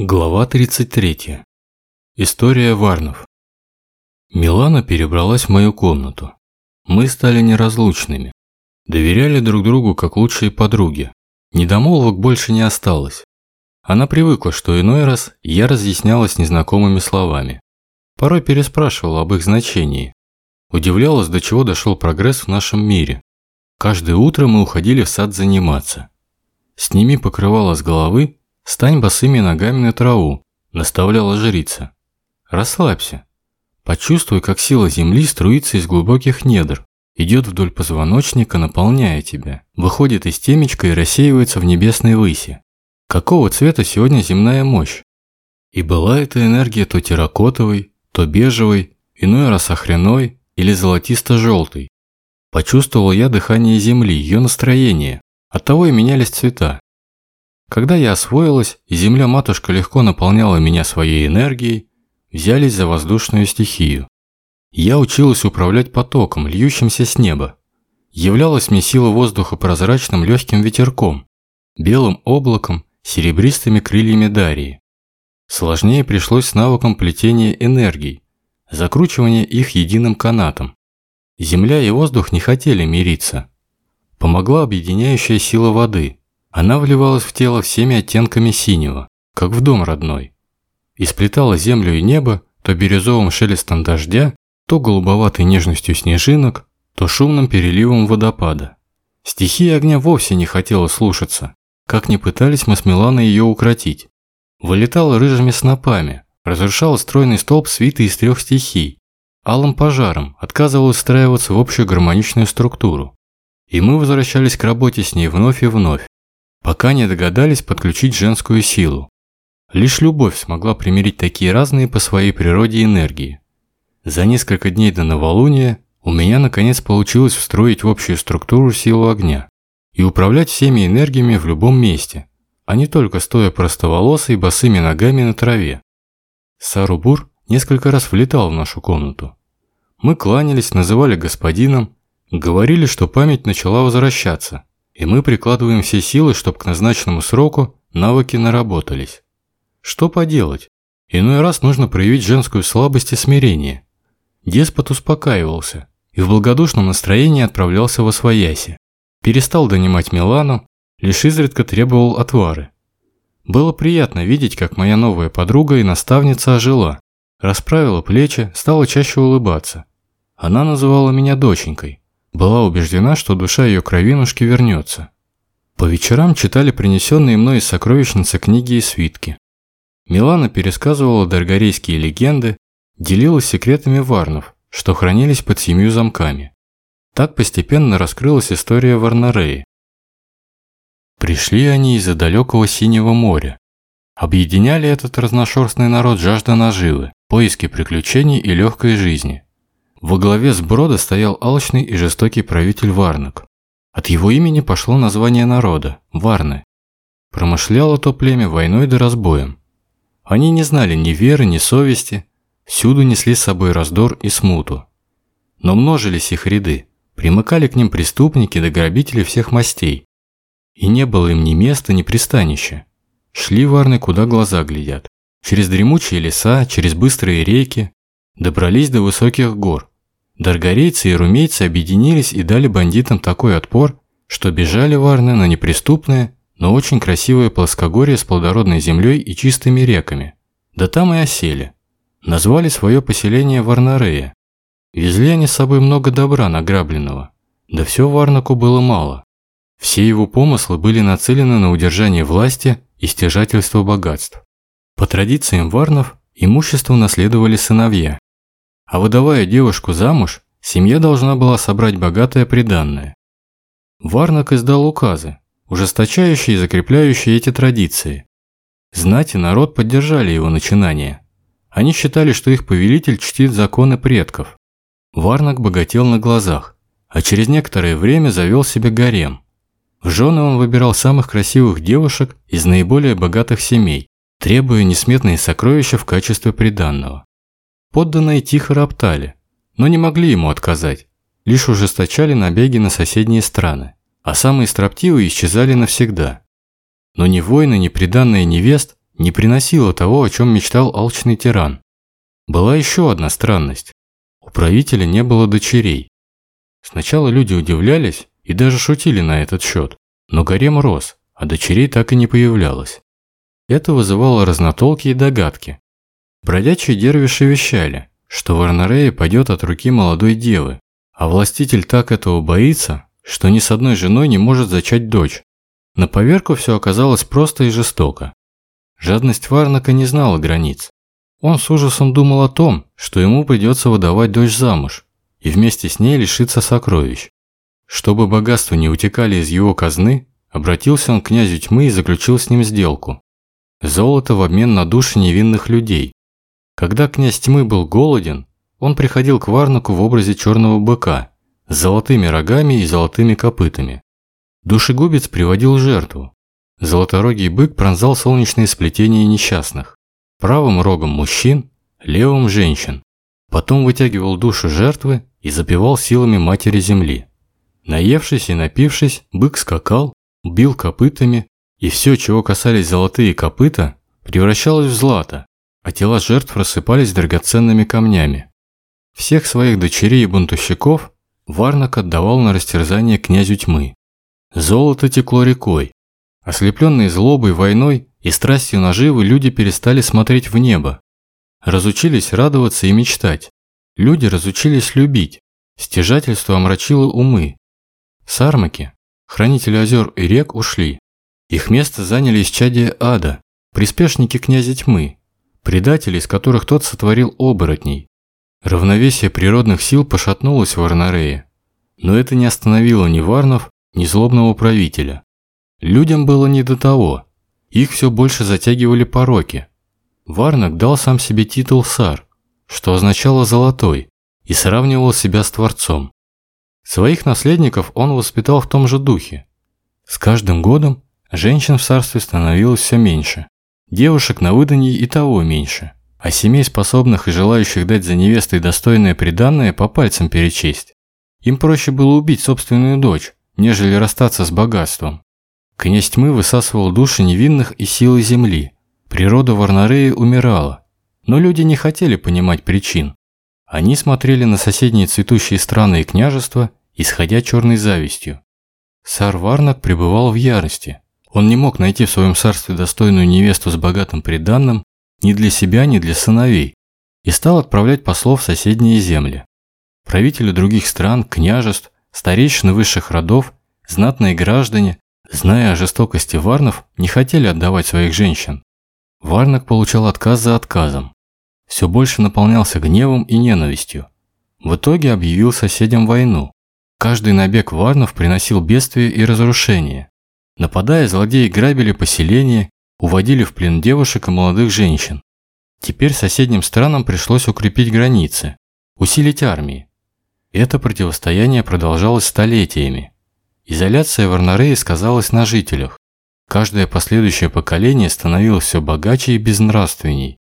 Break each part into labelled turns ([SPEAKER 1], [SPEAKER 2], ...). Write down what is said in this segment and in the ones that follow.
[SPEAKER 1] Глава 33. История Варнов. Милана перебралась в мою комнату. Мы стали неразлучными. Доверяли друг другу как лучшие подруги. Недомолвок больше не осталось. Она привыкла, что иной раз я разъяснялась незнакомыми словами. Порой переспрашивала об их значении. Удивлялась, до чего дошел прогресс в нашем мире. Каждое утро мы уходили в сад заниматься. Сними покрывало с головы «Стань босыми ногами на траву», – наставляла жрица. «Расслабься. Почувствуй, как сила земли струится из глубоких недр, идет вдоль позвоночника, наполняя тебя, выходит из темечка и рассеивается в небесной выси. Какого цвета сегодня земная мощь? И была эта энергия то терракотовой, то бежевой, иной раз охреной или золотисто-желтой. Почувствовал я дыхание земли, ее настроение. Оттого и менялись цвета. Когда я освоилась, земля-матушка легко наполняла меня своей энергией, взялись за воздушную стихию. Я училась управлять потоком, льющимся с неба. Являлась мне сила воздуха прозрачным легким ветерком, белым облаком, серебристыми крыльями Дарии. Сложнее пришлось с навыком плетения энергий, закручивания их единым канатом. Земля и воздух не хотели мириться. Помогла объединяющая сила воды – она вливалась в тело всеми оттенками синего, как в дом родной. И сплетала землю и небо то бирюзовым шелестом дождя, то голубоватой нежностью снежинок, то шумным переливом водопада. Стихия огня вовсе не хотела слушаться, как ни пытались мы с Миланой ее укротить. Вылетала рыжими снопами, разрушала стройный столб свиты из трех стихий, алым пожаром отказывалась встраиваться в общую гармоничную структуру. И мы возвращались к работе с ней вновь и вновь, пока не догадались подключить женскую силу. Лишь любовь смогла примирить такие разные по своей природе энергии. За несколько дней до новолуния у меня наконец получилось встроить в общую структуру силу огня и управлять всеми энергиями в любом месте, а не только стоя простоволосой босыми ногами на траве. Сарубур несколько раз влетал в нашу комнату. Мы кланялись, называли господином, говорили, что память начала возвращаться, и мы прикладываем все силы, чтобы к назначенному сроку навыки наработались. Что поделать? Иной раз нужно проявить женскую слабость и смирение. Деспот успокаивался и в благодушном настроении отправлялся во свояси. Перестал донимать Милану, лишь изредка требовал отвары. Было приятно видеть, как моя новая подруга и наставница ожила, расправила плечи, стала чаще улыбаться. Она называла меня доченькой, была убеждена, что душа ее кровинушки вернется. По вечерам читали принесенные мной из сокровищницы книги и свитки. Милана пересказывала даргарейские легенды, делилась секретами варнов, что хранились под семью замками. Так постепенно раскрылась история Варнареи. Пришли они из-за далекого Синего моря. Объединяли этот разношерстный народ жажда наживы, поиски приключений и легкой жизни – во главе сброда стоял алчный и жестокий правитель Варнак. От его имени пошло название народа – Варны. Промышляло то племя войной да разбоем. Они не знали ни веры, ни совести, всюду несли с собой раздор и смуту. Но множились их ряды, примыкали к ним преступники да грабители всех мастей. И не было им ни места, ни пристанища. Шли варны, куда глаза глядят. Через дремучие леса, через быстрые реки, добрались до высоких гор, Даргарейцы и румейцы объединились и дали бандитам такой отпор, что бежали варны на неприступное, но очень красивое плоскогорье с плодородной землей и чистыми реками. Да там и осели. Назвали свое поселение Варнарея. Везли они с собой много добра награбленного. Да все Варнаку было мало. Все его помыслы были нацелены на удержание власти и стяжательство богатств. По традициям варнов имущество наследовали сыновья, а выдавая девушку замуж, семья должна была собрать богатое приданное. Варнак издал указы, ужесточающие и закрепляющие эти традиции. Знать и народ поддержали его начинание. Они считали, что их повелитель чтит законы предков. Варнак богател на глазах, а через некоторое время завел себе гарем. В жены он выбирал самых красивых девушек из наиболее богатых семей, требуя несметные сокровища в качестве приданного. Подданные тихо роптали, но не могли ему отказать, лишь ужесточали набеги на соседние страны, а самые строптивые исчезали навсегда. Но ни воины, ни приданные невест не приносила того, о чем мечтал алчный тиран. Была еще одна странность. У правителя не было дочерей. Сначала люди удивлялись и даже шутили на этот счет, но гарем рос, а дочерей так и не появлялось. Это вызывало разнотолки и догадки. Бродячие дервиши вещали, что в Арнарее пойдет от руки молодой девы, а властитель так этого боится, что ни с одной женой не может зачать дочь. На поверку все оказалось просто и жестоко. Жадность Варнака не знала границ. Он с ужасом думал о том, что ему придется выдавать дочь замуж и вместе с ней лишиться сокровищ. Чтобы богатства не утекали из его казны, обратился он к князю тьмы и заключил с ним сделку. Золото в обмен на души невинных людей. Когда князь тьмы был голоден, он приходил к Варнаку в образе черного быка с золотыми рогами и золотыми копытами. Душегубец приводил жертву. Золоторогий бык пронзал солнечные сплетения несчастных. Правым рогом мужчин, левым женщин. Потом вытягивал душу жертвы и запивал силами матери земли. Наевшись и напившись, бык скакал, бил копытами, и все, чего касались золотые копыта, превращалось в злато, а тела жертв рассыпались драгоценными камнями. Всех своих дочерей и бунтовщиков Варнак отдавал на растерзание князю тьмы. Золото текло рекой. Ослепленные злобой, войной и страстью наживы люди перестали смотреть в небо. Разучились радоваться и мечтать. Люди разучились любить. Стяжательство омрачило умы. Сармаки, хранители озер и рек, ушли. Их место заняли исчадия ада, приспешники князя тьмы, предатели, из которых тот сотворил оборотней. Равновесие природных сил пошатнулось в Арнарее. Но это не остановило ни варнов, ни злобного правителя. Людям было не до того. Их все больше затягивали пороки. Варнак дал сам себе титул «сар», что означало «золотой», и сравнивал себя с Творцом. Своих наследников он воспитал в том же духе. С каждым годом женщин в царстве становилось все меньше, девушек на выданье и того меньше, а семей, способных и желающих дать за невестой достойное приданное, по пальцам перечесть. Им проще было убить собственную дочь, нежели расстаться с богатством. Князь тьмы высасывал души невинных и силы земли. Природа Варнареи умирала. Но люди не хотели понимать причин. Они смотрели на соседние цветущие страны и княжества исходя черной завистью. Сар Варнак пребывал в ярости. Он не мог найти в своем царстве достойную невесту с богатым приданным ни для себя, ни для сыновей, и стал отправлять послов в соседние земли. Правители других стран, княжеств, старейшины высших родов, знатные граждане, зная о жестокости варнов, не хотели отдавать своих женщин. Варнак получал отказ за отказом. Все больше наполнялся гневом и ненавистью. В итоге объявил соседям войну. Каждый набег варнов приносил бедствие и разрушение. Нападая, злодеи грабили поселения, уводили в плен девушек и молодых женщин. Теперь соседним странам пришлось укрепить границы, усилить армии. Это противостояние продолжалось столетиями. Изоляция Варнареи сказалась на жителях. Каждое последующее поколение становилось все богаче и безнравственней,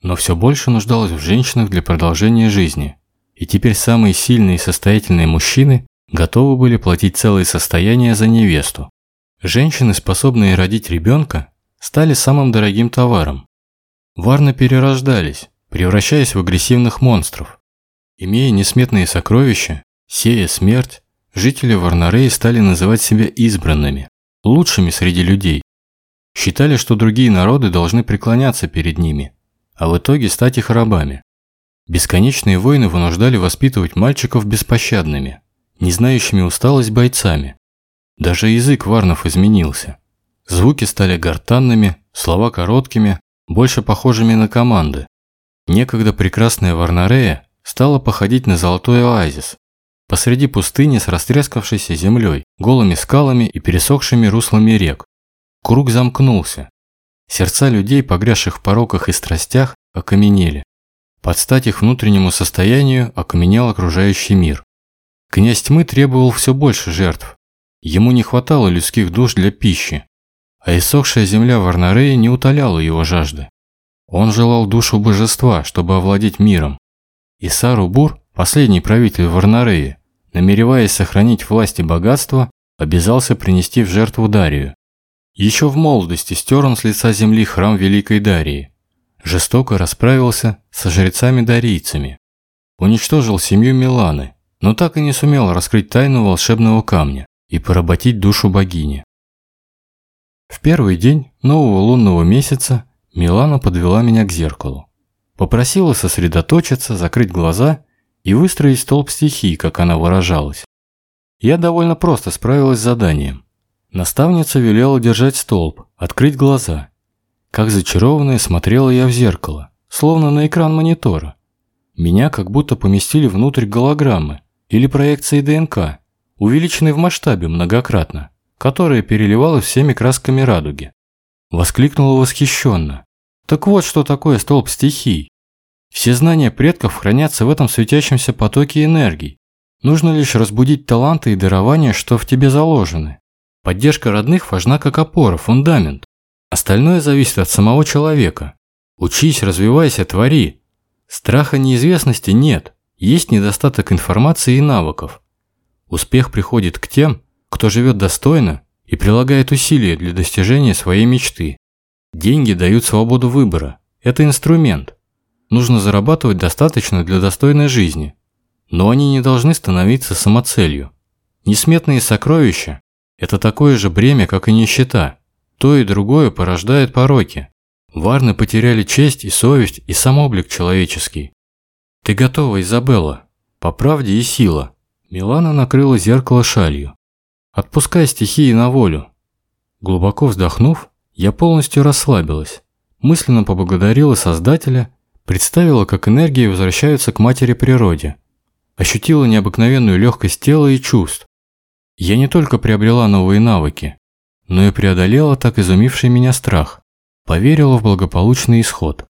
[SPEAKER 1] но все больше нуждалось в женщинах для продолжения жизни. И теперь самые сильные и состоятельные мужчины готовы были платить целое состояние за невесту. Женщины, способные родить ребенка, стали самым дорогим товаром. Варны перерождались, превращаясь в агрессивных монстров. Имея несметные сокровища, сея смерть, жители Варнареи стали называть себя избранными, лучшими среди людей. Считали, что другие народы должны преклоняться перед ними, а в итоге стать их рабами. Бесконечные войны вынуждали воспитывать мальчиков беспощадными, не знающими усталость бойцами. Даже язык варнов изменился. Звуки стали гортанными, слова короткими, больше похожими на команды. Некогда прекрасная Варнарея стала походить на золотой оазис. Посреди пустыни с растрескавшейся землей, голыми скалами и пересохшими руслами рек. Круг замкнулся. Сердца людей, погрязших в пороках и страстях, окаменели. Под стать их внутреннему состоянию окаменел окружающий мир. Князь тьмы требовал все больше жертв. Ему не хватало людских душ для пищи, а иссохшая земля Варнареи не утоляла его жажды. Он желал душу божества, чтобы овладеть миром. Исару Бур, последний правитель Варнареи, намереваясь сохранить власть и богатство, обязался принести в жертву Дарию. Еще в молодости стер он с лица земли храм Великой Дарии. Жестоко расправился со жрецами-дарийцами. Уничтожил семью Миланы, но так и не сумел раскрыть тайну волшебного камня и поработить душу богини. В первый день нового лунного месяца Милана подвела меня к зеркалу. Попросила сосредоточиться, закрыть глаза и выстроить столб стихий, как она выражалась. Я довольно просто справилась с заданием. Наставница велела держать столб, открыть глаза. Как зачарованная смотрела я в зеркало, словно на экран монитора. Меня как будто поместили внутрь голограммы или проекции ДНК, увеличенной в масштабе многократно, которая переливалась всеми красками радуги. Воскликнула восхищенно. Так вот, что такое столб стихий. Все знания предков хранятся в этом светящемся потоке энергий. Нужно лишь разбудить таланты и дарования, что в тебе заложены. Поддержка родных важна как опора, фундамент. Остальное зависит от самого человека. Учись, развивайся, твори. Страха неизвестности нет. Есть недостаток информации и навыков. Успех приходит к тем, кто живет достойно и прилагает усилия для достижения своей мечты. Деньги дают свободу выбора. Это инструмент. Нужно зарабатывать достаточно для достойной жизни. Но они не должны становиться самоцелью. Несметные сокровища это такое же бремя, как и нищета. То и другое порождает пороки. Варны потеряли честь и совесть и сам облик человеческий. Ты готова, Изабелла. По правде и сила. Милана накрыла зеркало шалью. Отпускай стихии на волю. Глубоко вздохнув, я полностью расслабилась. Мысленно поблагодарила Создателя, представила, как энергии возвращаются к матери природе. Ощутила необыкновенную легкость тела и чувств. Я не только приобрела новые навыки, но и преодолела так изумивший меня страх, поверила в благополучный исход.